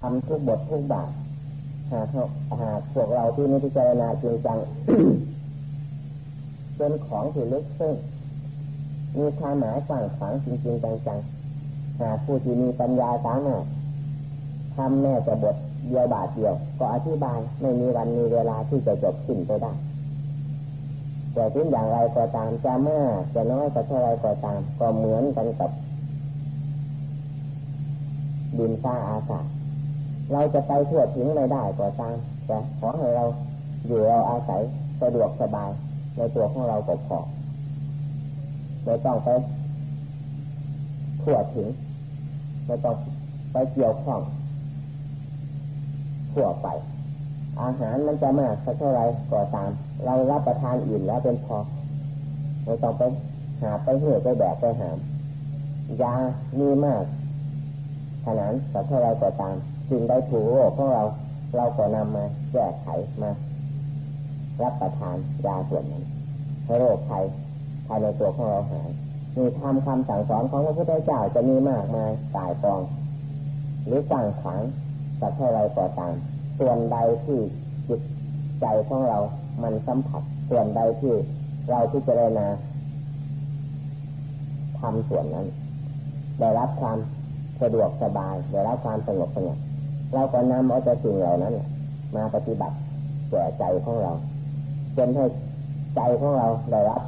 ทำทุกบททุกบาทหากหากพวกเราที่นิพพานาจริงจังเป็นของที่ลึกซึ้งมีความหมายฝังฝังจริงๆจังๆหากผู้ที่มีปัญญาสามารถทำแม่จะบทเดียวบาทเดียว ก็อธิบายไม่มีวันมีเวลาที่จะจบสิ้นไปได้แต่ถึงอย่างไรก็ตามจะมากจะน้อยก็เท่าไรก็ตาม ก็เหมือนกันกับดินฟ้าอากาศ เราจะไปทั่วถึงไม่ได้ก็ตามแต่ขอให้เราอยู่เราอาศัยสะดวกสบาย ในตัวของเราก็พอไม่ต้องไปทั่วถึงไม่ต้องไปเกี่ยวข้องทั่วไป อาหารมันจะมากสักเท่าไรก็ตาม เรารับประทานอิ่มแล้วเป็นพอไม่ต้องไปหาไปเหื่อไปแบกไปหามยามีมากขนาดสักเท่าไรก็ตาม สิ่งใดถูกโรคของเรา เราก็นำมาแก้ไขมารับประทานยาส่วนนั้นให้โรคภัยภายในตัวของเราหายมีทำคำสั่งสอนของพระพุทธเจ้าจะมีมากมายตายกอง หรือสั่งขังสักเท่าไรก็ตามส่วนใดที่จิตใจของเรา มันสัมผัส ส่วนใดที่เราพิจารณาทำส่วนนั้น ได้รับความสะดวกสบาย ได้รับความสงบสงบ เราก็นำเอาแต่สิ่งเหล่านั้นมาปฏิบัติแก่ใจของเราจนให้ใจของเราได้รับ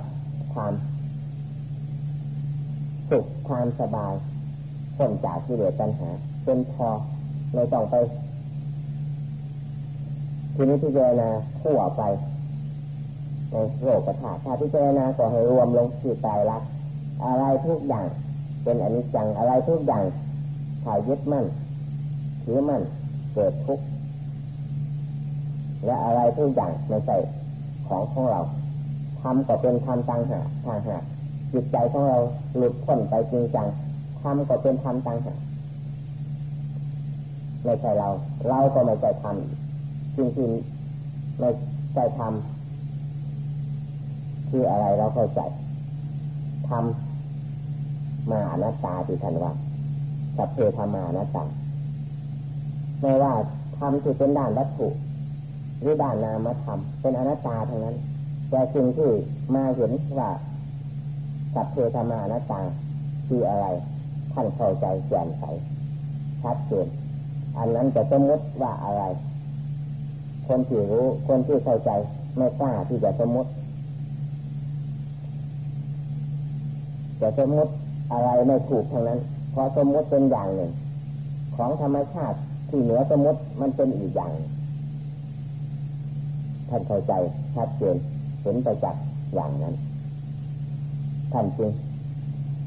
ความสุขความสบายพ้นจากที่เหลือปัญหาเป็นพอไม่ต้องไป ทีนี้ที่เจนาขั้วไปในโลกประถาถ้าที่เจนาก็ให้รวมลงที่ใจรักอะไรทุกอย่างเป็นอนิจจังอะไรทุกอย่างถ่ายยึดมั่น ถือมั่นเกิดทุกข์และอะไรทุกอย่างไม่ใช่ของของเราทำก็เป็นทำต่างหากทางหากจิตใจของเราหลุดพ้นไปจริงจังทำก็เป็นทำต่างหากไม่ใช่เรา เราก็ไม่ใช่ทำจริงจริงไม่ใช่ทำคืออะไรเราเข้าใจทำมาอนัตตาที่ทันว่าสัพเพธรรมานัตตา ไม่ว่าทำที่เป็นด้านวัตถุหรือด้านนามธรรมเป็นอนัตตาทั้งนั้น แต่สิ่งที่มาเห็นว่าสัพเพธรรมานัตตาคืออะไร ท่านเข้าใจแจ่มใสชัดเจนอันนั้นจะสมมติว่าอะไร คนที่รู้คนที่เข้าใจไม่กล้าที่จะสมมติจะสมมติอะไรไม่ถูกทั้งนั้นเพราะสมมติเป็นอย่างหนึ่ง ของธรรมชาติ ที่เหนือสมมติมันเป็นอีกอย่าง ท่านเข้าใจชัดเจนเห็นไปจากอย่างนั้น ท่านจริง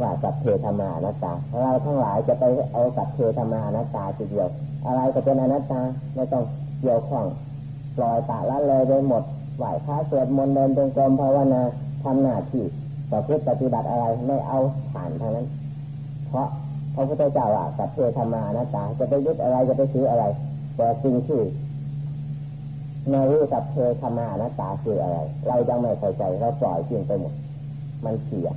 ว่าสัพเพธรรมานัตตาเราทั้งหลายจะไปเอาสัพเพธรรมานัตตาทีเดียว อะไรก็เป็นอนัตตาไม่ต้องเกี่ยวข้องปล่อยตะละเลยไปหมดไหวพระสวดมนต์เดินจงกรมภาวนาทำหน้าที่ต่อพฤติปฏิบัติอะไรไม่เอาผ่านทางนั้น เพราะ พระพุทธเจ้าอะสัพเพธรรมานัตตา จะไปยึดอะไรจะไปซื้ออะไร แต่สิ่งที่ไม่รู้สัพเพธรรมานัตตาคืออะไร เรายังไม่เข้าใจเราปล่อยทิ้งไปหมดมันเสีย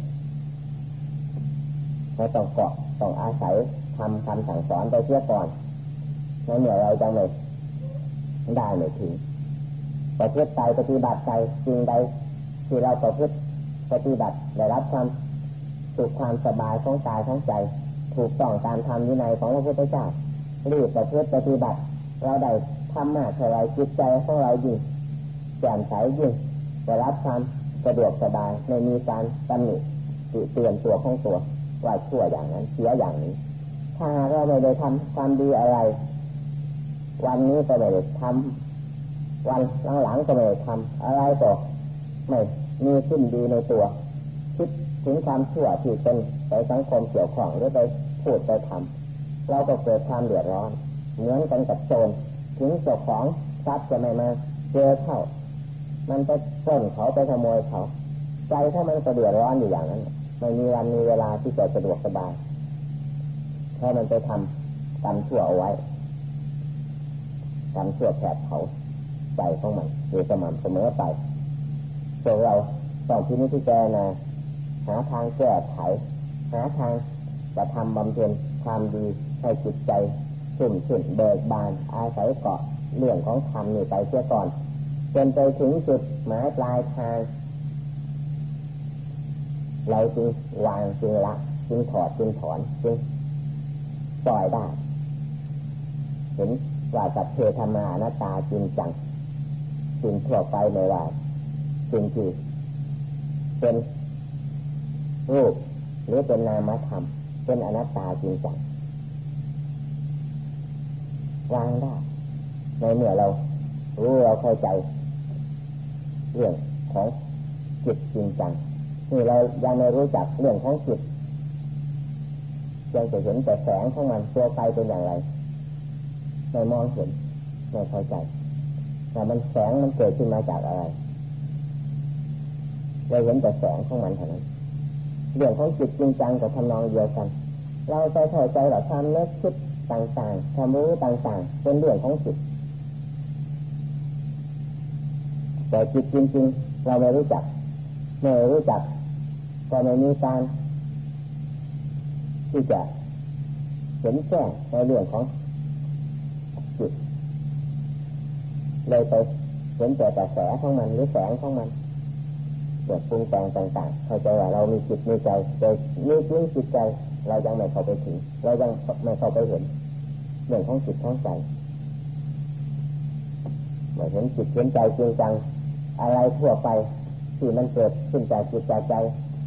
เราต้องเกาะต้องอาศัยทำคำสั่งสอนไปเสียก่อนแล้วเมื่อเราจะไม่ได้ไม่ถึงประพฤติใจปฏิบัติใจจริงใดที่เราประพฤติปฏิบัติได้รับความสุขความสบายของกายของใจ ถูกต้องตามธรรมวินัยของพระพุทธเจ้ารีบประพฤติปฏิบัติ เราได้ทำมากเท่าไรจิตใจของเรายิ่งแจ่มใสยิ่งจะรับความสะดวกสบายไม่มีการตำหนิตเตือนตัวของตัวว่าชั่วอย่างนั้นเสียอย่างนี้ ถ้าเราไม่ได้ทำความดีอะไร วันนี้ก็ไม่ได้ทำวันหลังๆก็ไม่ได้ทำอะไรก็ไม่มีขึ้นดีในตัว คิดถึงความชั่วที่เป็นไปสังคมเกี่ยวข้องหรือไป พูดไปทำเราก็เกิดความเดือดร้อน เหมือนกันกับโจรถึงเจ้าของทรัพย์จะไม่มาเจอเข้า มันไปต้นเขาไปขโมยเขา ใจถ้ามันก็เดือดร้อนอยู่อย่างนั้น ไม่มีวันมีเวลาที่จะสะดวกสบายถ้ามันไปทำกรรมชั่วเอาไว้กรรมชั่วแผดเขาใจของมันโดยสม่ำเสมอไปพวกเราต้องที่นี้ที่แกนะหาทางแก้ไขหาทาง จะทำบำเพ็ญความดีให้จิตใจสุ่มสุดเบิกบาน อาศัยเกาะเรื่องของธรรมนี่ไปเสียก่อนจนไปถึงจุดหมายปลายทาง เราจึงวางจึงละจึงถอดจึงถอนจึงปล่อยได้เห็นว่าสัพเพธรรมานาตาจริงจังสิ่งทั่วไปไม่ว่าสิ่งที่เป็นรูปหรือเป็นนามธรรม เป็นอนัตตาจริงจังวางได้ในเมื่อเรารู้เราเข้าใจ เรื่องของจิตจริงจังนี่เรายังไม่รู้จักเรื่องของจิตยังจะเห็นแต่แสงของมันตัวไปเป็นอย่างไรไม่มองเห็นไม่เข้าใจแต่มันแสงมันเกิดขึ้นมาจากอะไรเราเห็นแต่แสงของมันเท่านั้น เรื่องของจิตจริงจังกับทำนองเดียวกัน เราใจเข้าใจหลักความนึกคิดต่างๆความรู้ต่างๆ เป็นเรื่องของจิตแต่จิตจริงๆ เราไม่รู้จักไม่รู้จัก ก็ไม่มีการที่จะเห็นแจ้งในเรื่องของจิตเลยไปเห็นแต่กระแสของมันหรือแสงของมัน เกิดปรุงแต่งต่างๆเข้าใจว่าเรามีจิตมีใจแต่มีจริงจิตใจเรายังไม่เข้าไปถึง เรายังไม่เข้าไปเห็นเรื่องของจิตของใจเมื่อเห็นจิตเห็นใจจริงจังอะไรทั่วไปที่มันเกิดขึ้นจากจิตจากใจ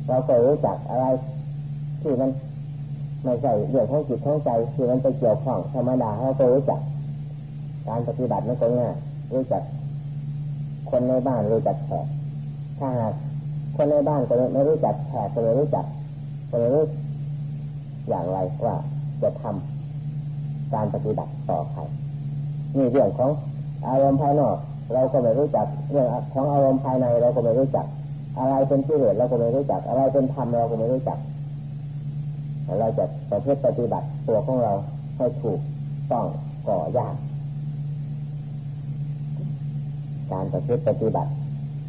เราก็รู้จักอะไรที่มันไม่ใช่เรื่องของจิตของใจที่มันไปเกี่ยวข้องธรรมดาเราก็รู้จัก การปฏิบัติมันก็ง่ายรู้จักคนในบ้านรู้จักแขกถ้าหาก คนในบ้านก็ไม่รู้จักแขกก็ไม่รู้จักก็ไม่รู้อย่างไรว่าจะทำการปฏิบัติต่อใครนี่เรื่องของอารมณ์ภายนอกเราก็ไม่รู้จักเรื่องของอารมณ์ภายในเราก็ไม่รู้จัก อะไรเป็นกิเลสเราก็ไม่รู้จัก อะไรเป็นธรรมเราก็ไม่รู้จัก เราจะประพฤติปฏิบัติตัวของเราให้ถูกต้องก่อยากการประพฤติปฏิบัติ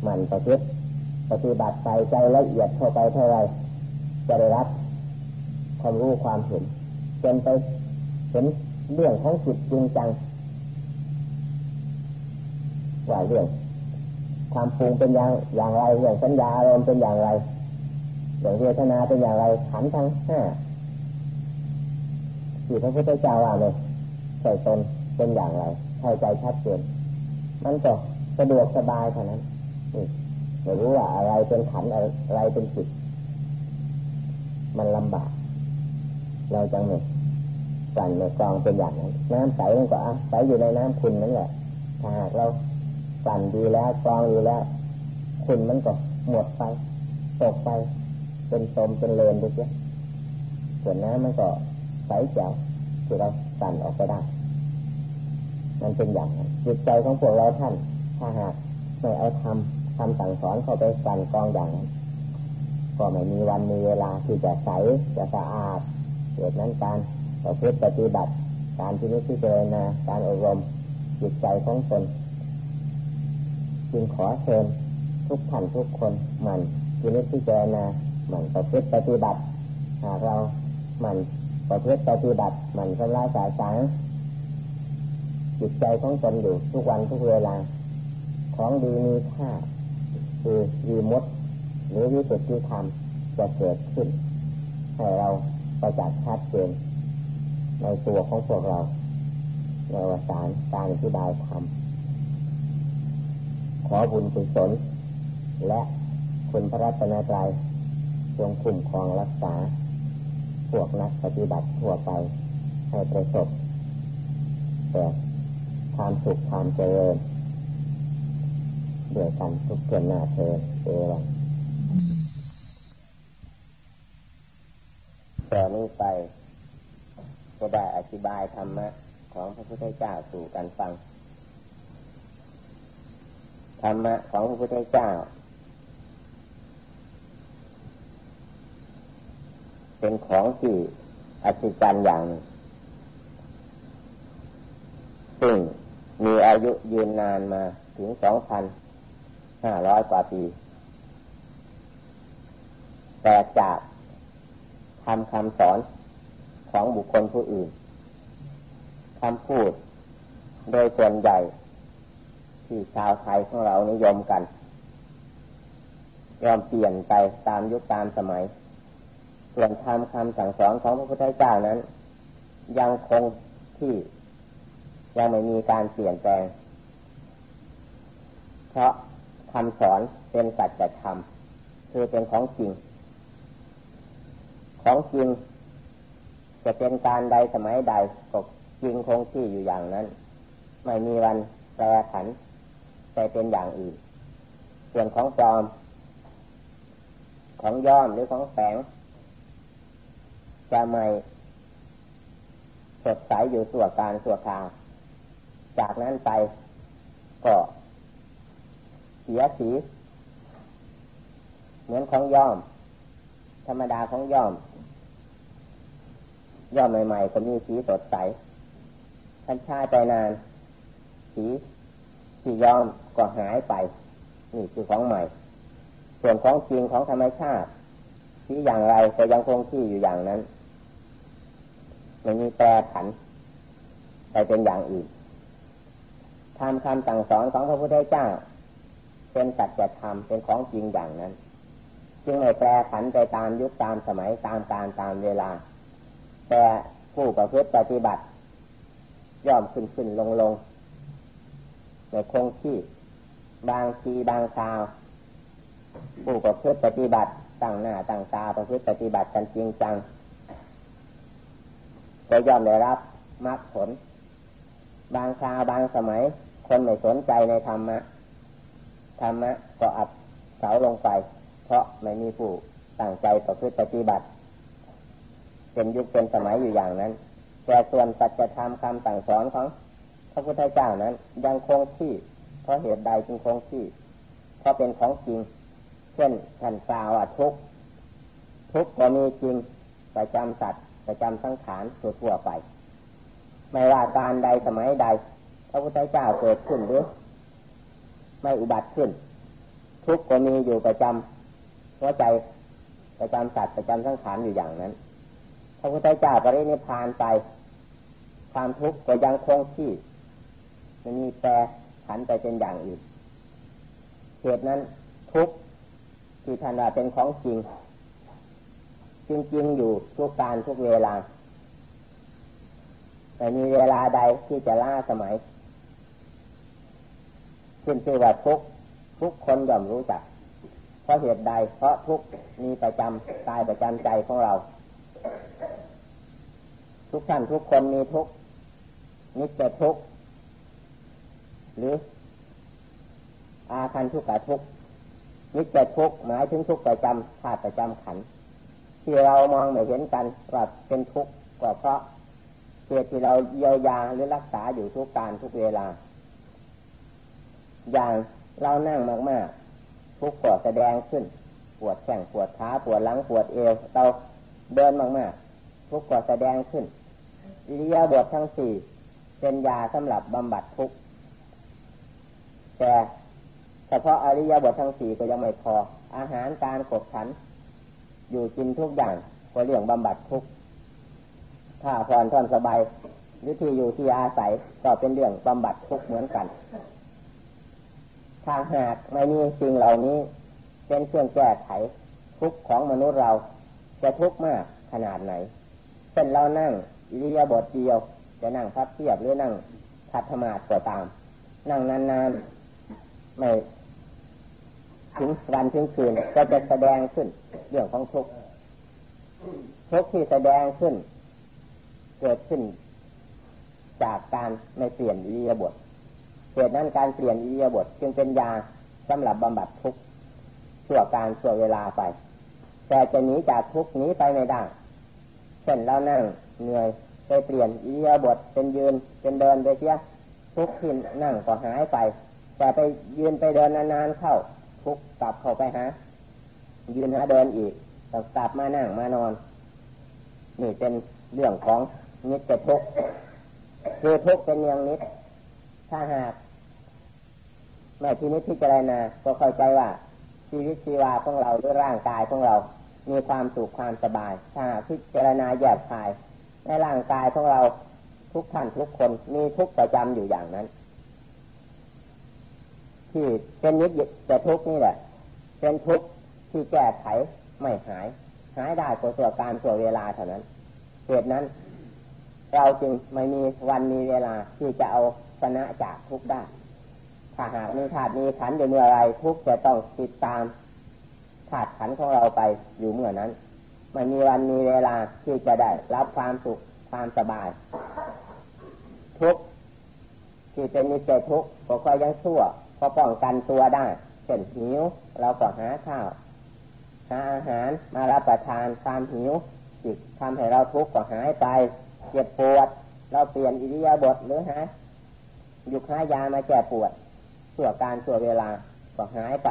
มันประพฤติ ปฏิบัติไปใจละเอียดเข้าไปเท่าไรจะได้รับความรู้ความเห็นจนไปเห็นเรื่องของจิตจริงจังว่าเรื่องความปรุงเป็นอย่างอย่างไรเรื่องสัญญาอารมณ์เป็นอย่างไรเรื่องเวทนาเป็นอย่างไรขันทั้งห้าที่พระพุทธเจ้าว่าเลยใส่ตนเป็นอย่างไรเข้าใจชัดเจนมันก็สะดวกสบายเท่านั้น ไม่รู้ว่าอะไรเป็นขันอะไรเป็นจิต มันลำบาก เราจังเนี่ยสั่นในกองเป็นอย่างนั้นน้ำใสมันก็อะใสอยู่ในน้ำคุณนั่นแหละถ้าหากเรากลั่นดีแล้วกรองอยู่แล้ว ขุ่นมันก็หมดไปตกไป เป็นตมเป็นเลนไปเสียส่วนน้ำมันก็ใสแจ๋วที่เรากลั่นออกไปได้ มันเป็นอย่างนั้นจิตใจของพวกเราท่าน ถ้าหากไม่เอาธรรมคำสั่งสอนเข้าไปกลั่นกรองอย่างนั้นก็ไม่มีวันมีเวลาที่จะใสจะสะอาดเกิดนั้นการประพฤติปฏิบัติ การที่นิพพานาการอบรมจิตใจของตนจึงขอเชิญทุกท่านทุกคนมันที่นิพพานามันประพฤติปฏิบัติหากเรามันประพฤติปฏิบัติมันทำลายสายสางจิตใจของตนอยู่ทุกวันทุกเวลา ของดีมีค่า คือวีมดหรือวิสุทธิธรรมจะเกิดขึ้น ให้เราประจักษ์ชัดเจนในตัวของพวกเราในวสารการอธิบายธรรมขอบุญกุศลและคุณพระรัตนตรัยจงคุ้มครองรักษา พวกนักปฏิบัติทั่วไป ให้ประสบแต่ความสุขความเจริญ เดียวกันทุกเพื่อนหน้าเธอเอวังต่อนี้ไปก็ได้อธิบายธรรมะของพระพุทธเจ้าสู่กันฟัง ธรรมะของพระพุทธเจ้า เป็นของที่อัศจรรย์อย่างซึ่งมีอายุยืนนานมาถึงสองพัน ห้าร้อยกว่าปี แต่จากทำคำสอนของบุคคลผู้อื่นคคำพูดโดยส่วนใหญ่ ที่ชาวไทยของเรานิยมกันยอมเปลี่ยนไปตามยุคตามสมัย ส่วนธรรมคำสั่งสอนของพระพุทธเจ้านั้น ยังคงที่ยังไม่มีการเปลี่ยนแปลง เพราะ คำสอนเป็นสัจธรรมคือเป็นของจริง ของจริง จะเป็นการใดสมัยใดก็จริงคงที่อยู่อย่างนั้น ไม่มีวันแปรผันไปเป็นอย่างอื่น ส่วนของปลอม ของย่อมหรือของแฝงจะไม่สดใสอยู่ส่วการส่วคราวจากนั้นไปก็ เสียสี เหมือนของย่อม ธรรมดาของย่อม ย่อมใหม่ๆก็มีสีสดใสทันชาไปนาน สีที่ย่อมก็หายไป นี่คือของใหม่ ส่วนของจริงของธรรมชาติที่อย่างไรก็ยังคงที่อยู่อย่างนั้นไม่มีแปรผัน ไปเป็นอย่างอื่นทำคำสั่งสอนของพระพุทธเจ้า เป็นสัจธรรมเป็นของจริงอย่างนั้น จึงไม่แปรผันไปตามยุคตามสมัยตามการตามเวลา แต่ผู้ประพฤติปฏิบัติ ย่อมขึ้นขึ้นลงลงในคงที่บางทีบางคราวผู้ประพฤติปฏิบัติตั้งหน้าตั้งตาประพฤติปฏิบัติกันจริงจังก็ย่อมได้รับมรรคผล บางคราวบางสมัย คนไม่สนใจในธรรมะ ธรรมะก็อับเสาลงไป เพราะไม่มีผู้ตั้งใจประพฤติปฏิบัติ เป็นยุคเป็นสมัยอยู่อย่างนั้น แต่ส่วนสัจธรรมคำสั่งสอนของพระพุทธเจ้านั้น ยังคงที่ เพราะเหตุใดจึงคงที่ เพราะเป็นของจริง เช่นท่านกล่าวว่าทุกทุกก็มีจริงประจำสัตว์ประจำสังขารทั่วไป ไม่ว่าการใดสมัยใด พระพุทธเจ้าเกิดขึ้นหรือ ไม่อุบัติขึ้น ทุกก็มีอยู่ประจำหัวใจประจำสัตว์ประจำสังขารอยู่อย่างนั้นพระพุทธเจ้าปรินิพานไป ความทุกข์ก็ยังคงที่มันมีแปรผันไปเป็นอย่างอื่นเหตุนั้นทุกข์ที่ท่านว่าเป็นของจริง จริงๆอยู่ทุกการทุกเวลาแต่มีเวลาใดที่จะล่าสมัย ขึ้นชื่อว่าทุกทุกคนย่อมรู้จัก เพราะเหตุใด เพราะทุกมีประจำกายประจำใจของเรา ทุกท่านทุกคนมีทุกนิจทุกหรือ อาคันทุกข์ทุกนิจทุกหมายถึงทุกประจำธาตุประจำขันที่เรามองไม่เห็นกันว่าเป็นทุกข์ก็เพราะเหตุที่เราเยียวยาหรือรักษาอยู่ทุกการทุกเวลา อย่างเรานั่งมากๆ ทุกข์ก็แสดงขึ้น ปวดแข้งปวดขาปวดหลังปวดเอว เราเดินมากๆ ทุกข์ก็แสดงขึ้นอิริยาบถทั้งสี่เป็นยาสำหรับบำบัดทุกข์แต่เฉพาะอริยบททั้งสี่ก็ยังไม่พอ อาหารการกดขัน อยู่กินทุกอย่างก็เรื่องบำบัดทุกข์ถ้าผ่อนทอนสบายหรือที่อยู่ที่อาศัยก็เป็นเรื่องบำบัดทุกข์เหมือนกัน ถ้าหากไม่มีสิ่งเหล่านี้ เป็นเครื่องแก้ไขทุกของมนุษย์เราจะทุกข์มากขนาดไหนเช่นเรานั่งอิริยาบถเดียว จะนั่งพับเทียบหรือนั่งคัดธมาก็ตาม นั่งนานๆไม่ถึงวันถึงคืนก็จะแสดงขึ้นเรื่องของทุกข์ทุกข์ที่แสดงขึ้น เกิดขึ้นจากการไม่เปลี่ยนอิริยาบถ เหตุนั้นการเปลี่ยนอิริยาบถจึงเป็นยาสำหรับบำบัดทุกข์ชั่วการชั่วเวลาไป แต่จะหนีจากทุกข์นี้ไปไม่ได้เช่นเรานั่งเหนื่อยไปเปลี่ยนอิริยาบถเป็นยืนเป็นเดินไปเสียทุกข์ที่นั่งก็หายไป แต่ไปยืนไปเดินนานๆเข้า ทุกข์กลับเข้าไปหายืนหาเดินอีกต้องกลับมานั่งมานอน นี่เป็นเรื่องของนิจทุกข์คือทุกข์เป็นอย่างนิด ถ้าหากแม่ที่นี้พิจารณาก็เข้าใจว่าชีวิตชีวาของเราหรือร่างกายของเรา มีความสุขความสบาย ถ้าพิจารณาแยบคาย ในร่างกายของเราทุกท่านทุกคนมีทุกประจำอยู่อย่างนั้น ที่เป็นยึดแต่ทุกนี่แหละ เป็นทุกที่แก้ไขไม่หาย หายได้ก็ตัวการตัวเวลาเท่านั้นเหตุนั้น เราจึงไม่มีวันมีเวลาที่จะเอา ชนะจากทุกได้ ถ้าหากมีธาตุมีขันอยู่เมื่อไรทุกจะต้องติดตามธาตุขันของเราไปอยู่เมื่อนั้นไม่มีวันมีเวลาที่จะได้รับความสุขความสบาย ทุกที่เป็นนิสัยทุกก็ค่อยยังชั่วก็ป้องกันตัวได้เช่นหิวเราก็หาข้าวหาอาหารมารับประทานความหิวจิตทำให้เราทุกข์ก็หายไปเจ็บปวด เราเปลี่ยนอิริยาบถหรือหา หยุดหายามาแก้ปวดชั่วการชั่วเวลาก็หายไป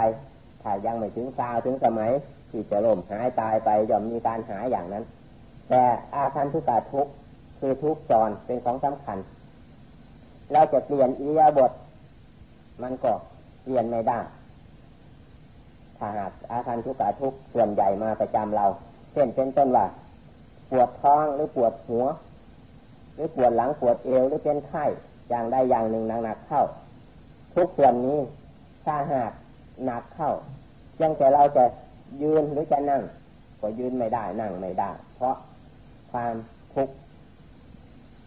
ถ้ายังไม่ถึงคราวถึงสมัย ที่จะล่มหายตายไปย่อมมีการหายอย่างนั้น แต่อาคันทุกาทุกคือทุกจรเป็นของสำคัญ เราจะเปลี่ยนอิริยาบถมันก็เปลี่ยนไม่ได้ถ้าหากอาคันทุกาทุกส่วนใหญ่มาประจำเราเช่นเป็นต้นว่าปวดท้องหรือปวดหัว หรือปวดหลังปวดเอวหรือเป็นไข้ อย่างใดอย่างหนึ่งหนักๆเข้า ทุกส่วนนี้ถ้าหากหนักเข้ายังแต่เราจะยืนหรือจะนั่ง ก็ยืนไม่ได้นั่งไม่ได้ เพราะความทุกข์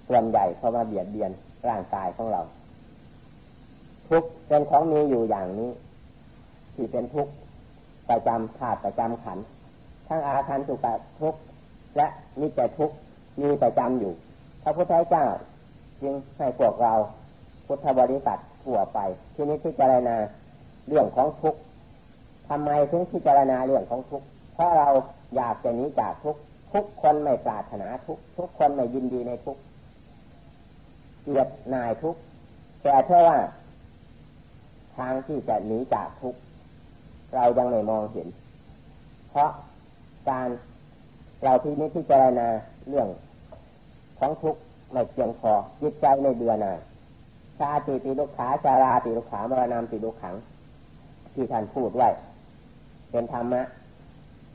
ส่วนใหญ่เข้ามาเบียดเบียนร่างกายของเรา ทุกเป็นของมีอยู่อย่างนี้ ที่เป็นทุกข์ประจำธาตุประจำขัน ทั้งอาคารสุขทุกข์และนิจทุกข์มีประจำอยู่พระพุทธเจ้า จึงให้พวกเราพุทธบริษัททั่วไป ที่นี้ที่เจรณาเรื่องของทุกข์ทำไมถึงพิจารณาเรื่องของทุกข์เพราะเราอยากจะหนีจากทุกข์ทุกคนไม่ปรารถนาทุกข์ทุกคนไม่ยินดีในทุกข์เกลียดนายทุกข์แต่เท่าว่า ทางที่จะหนีจากทุกข์เรายังไม่มองเห็น เพราะการเราที่นี้พิจารณาเรื่องของทุกข์ ไม่เพียงพอจิตใจในเบื่อหน่ายชาติติลุกขาชาราติลุกขามรณามติลุกขัง ที่ท่านพูดไว้ เป็นธรรมะ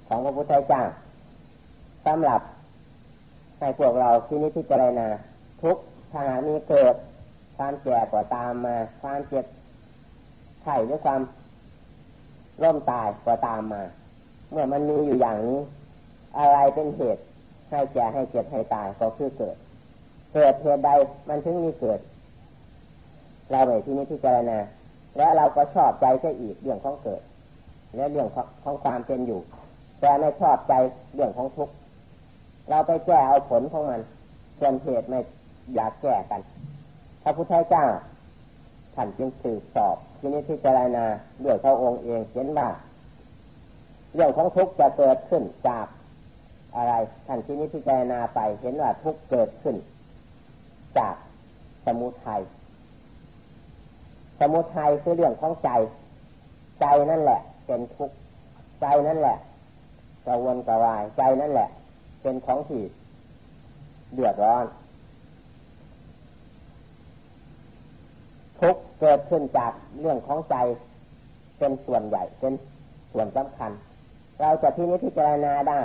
ของพระพุทธเจ้าสำหรับให้พวกเราที่นี้พิจารณาทุกทางมีเกิด ความแก่ก็ตามมา ความเจ็บไข้หรือความร่มตายก็ตามมา เมื่อมันมีอยู่อย่างนี้ อะไรเป็นเหตุให้แก่ให้เจ็บให้ตายก็คือเกิด เกิดเหตุใดมันถึงมีเกิด เราในที่นี้พิจารณาและเราก็ชอบใจใช่อีกเรื่องของเกิด และเรื่องของความเป็นอยู่ แต่ไม่ชอบใจเรื่องของทุกข์เราไปแก้เอาผลของมันส่วนเหตุไม่อยากแก้กันพระพุทธเจ้าท่านจึงสืบสอบที่นี้พิจารณาด้วยเขาองค์เองเห็นว่าเรื่องของทุกข์จะเกิดขึ้นจากอะไรท่านที่นี้พิจารณาไปเห็นว่าทุกข์เกิดขึ้น จากสมุทัย สมุทัยคือเรื่องของใจ ใจนั่นแหละ เป็นทุกข์ ใจนั่นแหละกระวนกระวาย ใจนั่นแหละ เป็นของที่เดือดร้อน ทุกเกิดขึ้นจากเรื่องของใจ เป็นส่วนใหญ่ เป็นส่วนสำคัญ เราจะที่นี้พิจารณาได้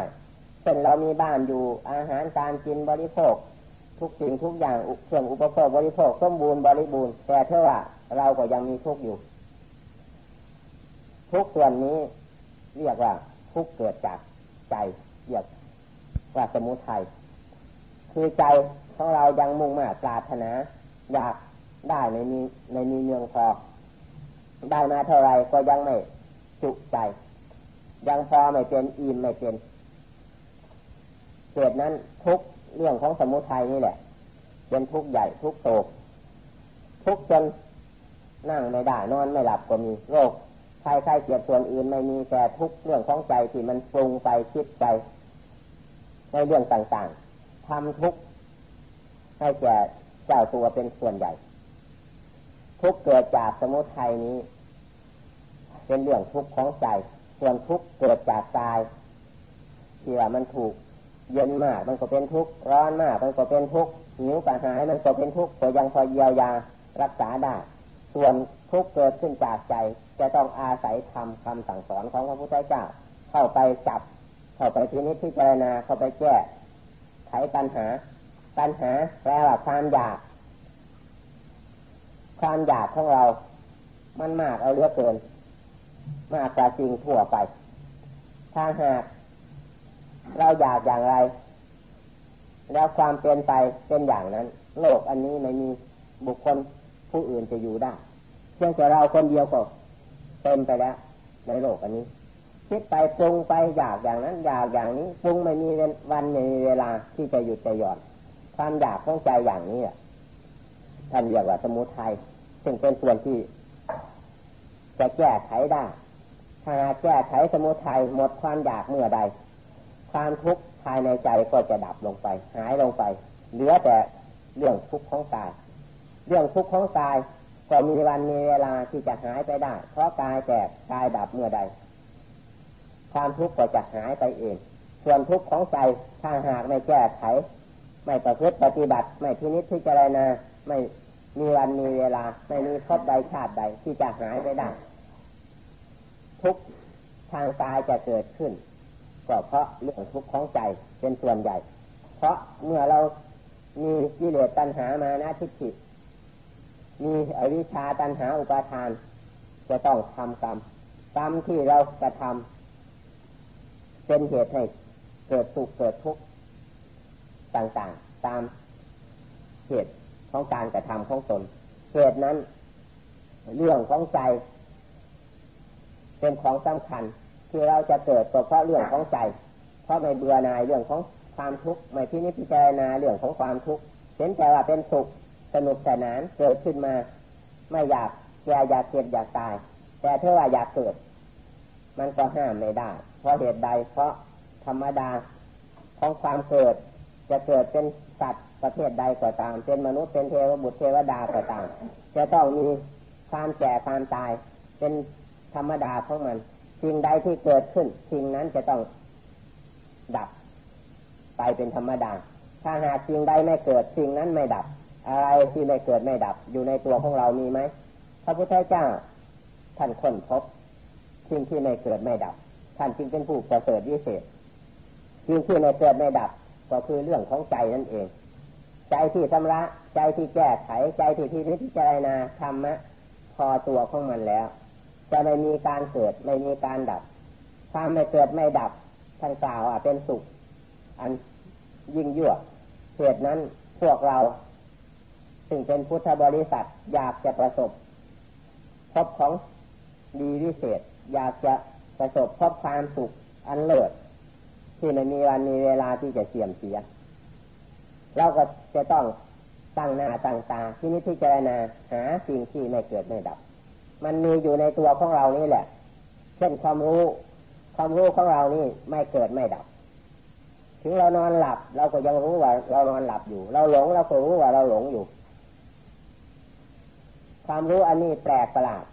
เช่นเรามีบ้านอยู่อาหารการกินบริโภค ทุกสิ่งทุกอย่างเครื่องอุปโภคบริโภคสมบูรณ์บริบูรณ์แต่เท่าว่าเราก็ยังมีทุกอยู่ ทุกส่วนนี้เรียกว่าทุกเกิดจากใจเรียกว่าสมุทัยคือใจของเรายังมุ่งมาปรารถนาอยากได้ในมีในมีเมืองพอได้มาเท่าไรก็ยังไม่จุใจ ยังพอไม่เป็นอิ่มไม่เป็นเหตุนั้นทุก เรื่องของสมุทัยนี่แหละ เป็นทุกข์ใหญ่ทุกโตทุกจนนั่งไม่ได้นอนไม่หลับก็มีโรคใครใครเกียดส่วนอื่นไม่มีแต่ทุกเรื่องของใจที่มันปรุงไปคิดไปในเรื่องต่างๆทำทุกข์ให้แก่เจ้าตัวเป็นส่วนใหญ่ ทุกเกิดจากสมุทัยนี้ เป็นเรื่องทุกข์ของใจ ส่วนทุกเกิดจากกายที่ว่ามันถูก เย็นมากมันก็เป็นทุกข์ร้อนมากมันก็เป็นทุกข์หิวกระหายมันก็เป็นทุกข์ก็ยังพอเยียวยารักษาได้ส่วนทุกข์เกิดขึ้นจากใจจะต้องอาศัยทำคำสั่งสอนของพระพุทธเจ้าเข้าไปจับ เข้าไปทีนี้พิจรณาเข้าไปแก้ไขปัญหา ปัญหาแปลว่าความอยาก ความอยากของเรา มันมากเอาเลือเกิน มากกว่าสิ่งทั่วไปถ้าหาก เราอยากอย่างไร แล้วความเป็นไปเป็นอย่างนั้น โลกอันนี้ไม่มีบุคคลผู้อื่นจะอยู่ได้เพียงแต่เราคนเดียวก็เต็มไปแล้ว ในโลกอันนี้ คิดไปปรุงไปอยากอย่างนั้น อยากอย่างนี้ปรุงไม่มีวันไม่มีเวลาที่จะหยุดจะหย่อนความอยากของใจอย่างนี้ท่านเรียกว่าสมุทัยซึ่งเป็นส่วนที่จะแก้ไขได้ถ้าแก้ไขสมุทัยหมดความอยากเมื่อใด ความทุกข์ภายในใจก็จะดับลงไป หายลงไป เหลือแต่เรื่องทุกข์ของกาย เรื่องทุกข์ของกายก็มีวันมีเวลาที่จะหายไปได้ เพราะกายแตกกายดับเมื่อใด ความทุกข์ก็จะหายไปเอง ส่วนทุกข์ของใจถ้าหากไม่แก้ไข ไม่ประพฤติปฏิบัติ ไม่พินิจพิจารณาไม่มีวันมีเวลา ไม่มีพบใดชาติใดที่จะหายไปได้ ทุกทางกายจะเกิดขึ้น ก็เพราะเรื่องทุกข์ของใจเป็นส่วนใหญ่ เพราะเมื่อเรามีกิเลสตัณหามานะทิฏฐิมีอวิชชาตัณหาอุปาทาน จะต้องทำกรรมกรรมที่เรากระทำเป็นเหตุให้เกิดสุขเกิดทุกข์ต่างๆ ตามเหตุของการกระทำของตนเหตุนั้น เรื่องของใจ เป็นของสำคัญ ที่เราจะเกิดก็เพราะเรื่องของใจ เพราะไม่เบื่อหน่ายเรื่องของความทุกข์ไม่พินิจพิจารณาเรื่องของความทุกข์เห็นแต่ว่าเป็นสุขสนุกสนานเกิดขึ้นมา ไม่อยากแก่อยากเจ็บอยากตาย แต่เธอว่าอยากเกิด มันก็ห้ามไม่ได้ เพราะเหตุใดเพราะธรรมดาของความเกิด จะเกิดเป็นสัตว์ประเภทใดก็ตาม เป็นมนุษย์เป็นเทวบุตรเทวดาก็ตาม จะต้องมีความแก่ความตาย เป็นธรรมดาของมัน สิ่งใดที่เกิดขึ้น สิ่งนั้นจะต้องดับ ไปเป็นธรรมดา ถ้าหากสิ่งใดไม่เกิด สิ่งนั้นไม่ดับ อะไรที่ไม่เกิดไม่ดับ อยู่ในตัวของเรามีไหมพระพุทธเจ้าท่านค้นพบสิ่งที่ไม่เกิดไม่ดับ ท่านจึงเป็นผู้ประเสริฐวิเศษสิ่งที่ไม่เกิดไม่ดับ ก็คือเรื่องของใจนั่นเอง ใจที่ชำระ ใจที่แก้ไข ใจที่ที่พิจารณาธรรมะพอตัวของมันแล้ว จะไม่มีการเกิดไม่มีการดับความไม่เกิดไม่ดับท่านกล่าวอะเป็นสุข อันยิ่งยวดเหตุนั้นพวกเรา ซึ่งเป็นพุทธบริษัทอยากจะประสบ พบของดีวิเศษ อยากจะประสบพบความสุขอันเลิศที่ไม่มีวันมีเวลาที่จะเสื่อมเสีย เราก็จะต้องตั้งหน้าตั้งตาที่นี้ที่เจรณาหาสิ่งที่ไม่เกิดไม่ดับ มันมีอยู่ในตัวของเรานี่แหละ เช่นความรู้ ความรู้ของเรานี่ไม่เกิดไม่ดับ ถึงเรานอนหลับ เราก็ยังรู้ว่า เรานอนหลับอยู่ เราหลงเราก็รู้ว่าเราหลงอยู่ ความรู้อันนี้แปลกประหลาด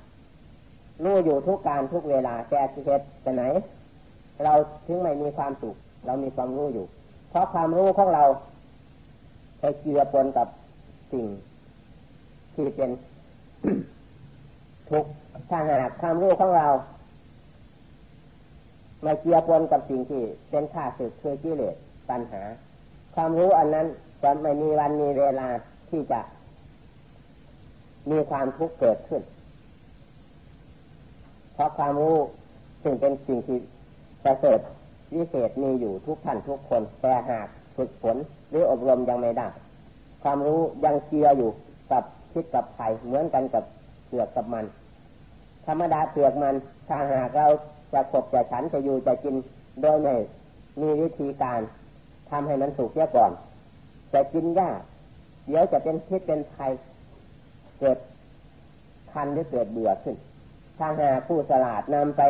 รู้อยู่ทุกการทุกเวลาแต่เหตุจะไหน เราถึงไม่มีความสุข เรามีความรู้อยู่ เพราะความรู้ของเราไปเกี่ยวปนกับสิ่งที่เป็นทุกข์ ถ้าหากความรู้ของเราไม่เกี่ยวปนกับสิ่งที่เป็นข้าศึกคือกิเลสปัญหา ความรู้อันนั้นจะไม่มีวันมีเวลาที่จะ มีความทุกข์เกิดขึ้น เพราะความรู้ซึ่งเป็นสิ่งที่ประเสริฐวิเศษมีอยู่ทุกท่านทุกคน แต่หากฝึกฝนหรืออบรมยังไม่ได้ ความรู้ยังเชื่ออยู่กับคิดกับไผ่เหมือนกันกับเปลือกกับมัน ธรรมดาเปลือกมันถ้าหากเราจะขบจะฉันจะอยู่จะกินโดยไม่มีวิธีการทำให้มันสุกเสียก่อนจะกินยากเดี๋ยวจะเป็นพิษเป็นภัยเกิดคันหรือเกิดเบื่อขึ้น ถ้าหากผู้สลาดนำไป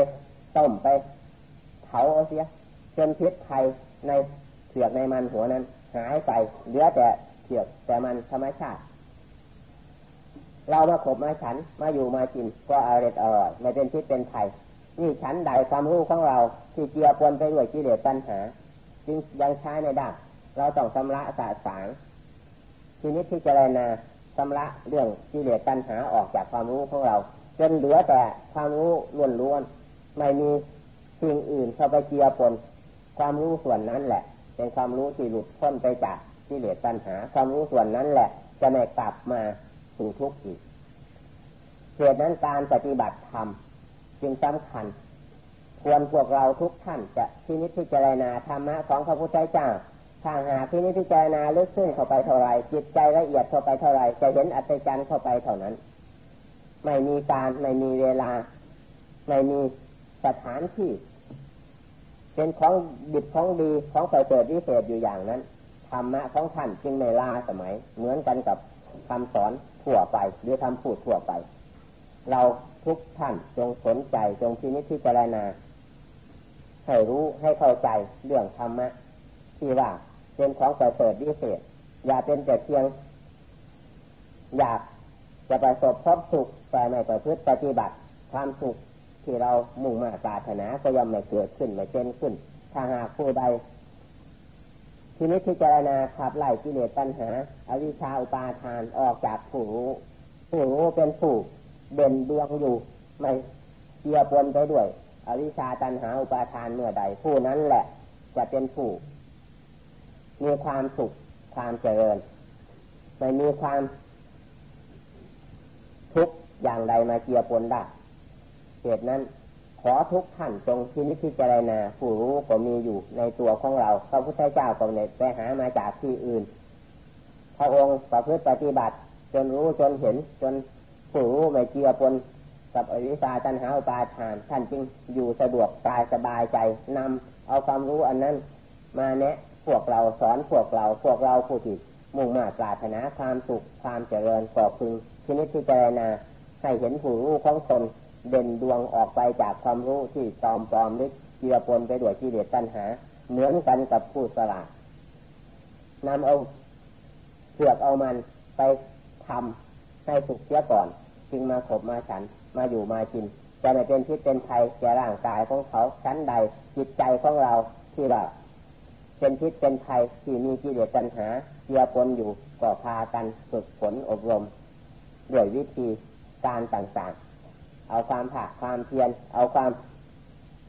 ต้มไปเผาเอาเสียจนพิษภัยในเถือกในมันหัวนั้น หายไปเหลือแต่เถือกแต่มันธรรมชาติ เรามาขบมาฉันมาอยู่มากินก็อร่อยอร่อยไม่เป็นพิษเป็นภัยนี่ฉันใดความรู้ของเราที่เกี่ยวปนไปด้วยกิเลสปัญหา จึงยังใช้ไม่ได้เราต้องชำระสะสางทีนี้ที่จะเรนาชำระเรื่องกิเลสปัญหาออกจากความรู้ของเราจนเหลือแต่ความรู้ล้วนๆไม่มีสิ่งอื่นเข้าไปเกี่ยวปนความรู้ส่วนนั้นแหละ เป็นความรู้ที่หลุดพ้นไปจากกที่เหลือปัญหา ความรู้ส่วนนั้นแหละ จะไม่กลับมา สู่ทุกข์อีกเหตุนั้นการปฏิบัติธรรมจึงสำคัญ ควรพวกเราทุกท่านจะที่นิพพิจารณาธรรมะของพระพุทธเจ้าถ้าหากที่นิพพิจารณาลึกซึ้งเข้าไปเท่าไรจิตใจละเอียดเข้าไปเท่าไรจะเห็นอัศจรรย์เข้าไปเท่านั้น ไม่มีการไม่มีเวลา ไม่มีสถานที่ เป็นของดิบของดีของใส่เกิดวิเศษอยู่อย่างนั้นธรรมะของท่านจึงไม่ลาสมัย เหมือนกันกับคำสอน ทั่วไป หรือคำพูดทั่วไป เราทุกท่านจงสนใจจงพินิจพิจารณาให้รู้ให้เข้าใจเรื่องธรรมะที่ว่าเป็นของประเสริฐวิเศษ อย่าเป็นแต่เพียง อยากจะประสบพบสุขแต่ไม่ประพฤติปฏิบัติความสุขที่เรามุ่งมาปรารถนาก็ย่อมไม่เกิดขึ้นไม่เป็นขึ้น ถ้าหากผู้ใด ทีนี้พิจารณาขับไล่กิเลสปัญหาอาวิชชาอุปาทานออกจากผู้รู้ผู้รู้เป็นผู้เด่นดวงอยู่ไม่เกี่ยวปนไปด้วย อวิชชาตัณหาอุปาทานเมื่อใดผู้นั้นแหละ จะเป็นผู้มีความสุขความเจริญ ไม่มีความทุกข์อย่างใดมาเกี่ยวปนได้เหตุนั้น ขอทุกท่านจงพินิจพิจารณาผู้รู้ก็มีอยู่ในตัวของเราพระพุทธเจ้าก็ไม่ไปหามาจากที่อื่น พระองค์ประพฤติปฏิบัติ จนรู้จนเห็นจนผู้รู้ไม่เกี่ยวปนกับอวิชชาตันหาอุปาทาน ท่านจึงอยู่สะดวกกายสบายใจนำเอาความรู้อันนั้น มาแนะพวกเราสอนพวกเราพวกเราผู้ที่มุ่งมาปรารถนาความสุขความเจริญก่อพึงพินิจพิจารณาให้เห็นผู้รู้ของตน เด่นดวงออกไปจากความรู้ที่ตอมปลอมหรือเจือปนไปด้วยกิเลสตัณหา เหมือนกันกับผู้สลาดนำเอาเสือกเอามันไปทำให้สุกเสียก่อน จึงมาขบมาฉันมาอยู่มากินจะไม่เป็นพิษเป็นภัยแก่ร่างกายของเขาชั้นใดจิตใจของเราที่ว่าเป็นพิษเป็นภัยที่มีกิเลสตัณหาเจือปนอยู่ก็พากันฝึกฝนอบรม ด้วยวิธีการต่างๆ เอาความผาความเพียรเอาความ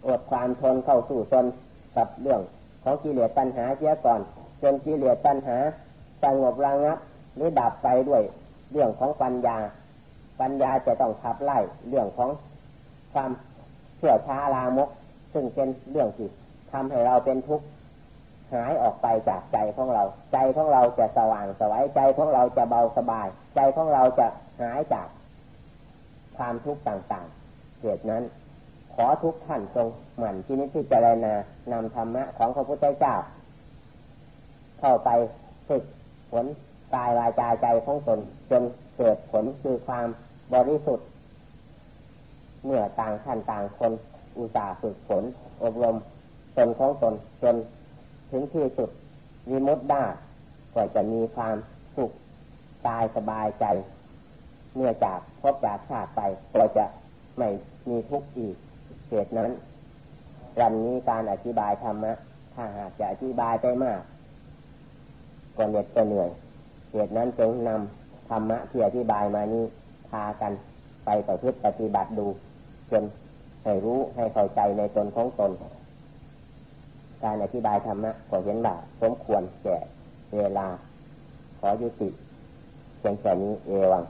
อดความทนเข้าสู่ตนกับเรื่องของกิเลสตัณหาเสียก่อนจนกิเลสตัณหาสงบระงับหรือดับไปด้วยเรื่องของปัญญา ปัญญาจะต้องขับไล่เรื่องของความเสื่อช้าลามก ซึ่งเป็นเรื่องที่ทำให้เราเป็นทุกข์หายออกไปจากใจของเรา ใจของเราจะสว่างสวัยใจของเราจะเบาสบาย ใจของเราจะหายจาก ความทุกข์ต่างๆ เหตุนั้น ขอทุกท่านจงหมั่นที่นิพพานณานำธรรมะของพระพุทธเจ้า เข้าไปฝึกผลกายวาจาใจของตนจนเกิดผลคือความบริสุทธิ์ เมื่อต่างท่านต่างคนอุตส่าห์ฝึกฝนอบรมตนของตนจนถึงที่สุดวิมุตได้ก็จะมีความสุขกายสบายใจ เมื่อจากพบจากชาติไปเราจะไม่มีทุกข์อีกเหตุนั้นวันนี้การอธิบายธรรมะถ้าหากจะอธิบายไปมากก็เหน็ดก็เหนื่อยเหตุนั้นจงนำธรรมะที่อธิบายมานี้พากันไปต่อพฤติปฏิบัติดูจนให้รู้ให้เข้าใจในตนของตน การอธิบายธรรมะก็เห็นว่าสมควรแก่เวลา ขอยุติเพียงแค่นี้เอวัง